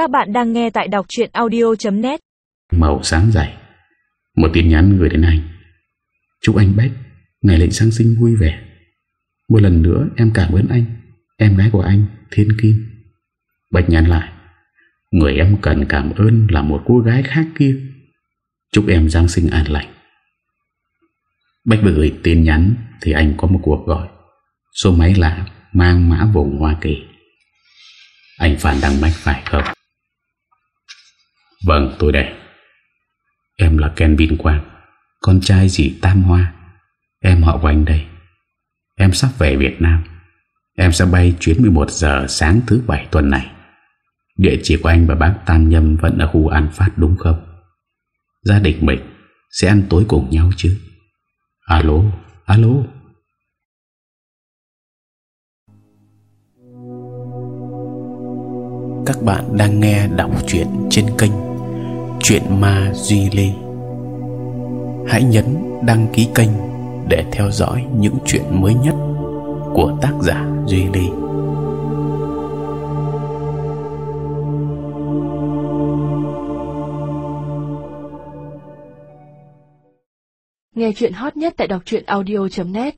Các bạn đang nghe tại đọc chuyện audio.net Màu sáng dày. Một tin nhắn gửi đến anh. Chúc anh Bách, Ngày lễ Giáng sinh vui vẻ. Một lần nữa em cảm ơn anh, Em gái của anh, Thiên Kim. Bách nhắn lại. Người em cần cảm ơn là một cô gái khác kia. Chúc em Giáng sinh an lành. Bách vừa gửi tin nhắn Thì anh có một cuộc gọi. Số máy lạ, mang mã vùng Hoa Kỳ. Anh phản Đăng Bách phải không? Vâng tôi đây. Em là Ken Vinh Quang, Con trai dì Tam Hoa. Em họ của anh đây. Em sắp về Việt Nam. Em sẽ bay chuyến 11 giờ sáng thứ bảy tuần này. Địa chỉ của anh và bác Tam Nhâm Vẫn ở khu An Phát, đúng không? Gia đình mình Sẽ ăn tối cùng nhau chứ. Alo Alo. Các bạn đang nghe đọc truyện trên kênh Chuyện Ma Duy Lê Hãy nhấn đăng ký kênh để theo dõi những chuyện mới nhất của tác giả Duy Lê Nghe chuyện hot nhất tại đọc truyện audio.net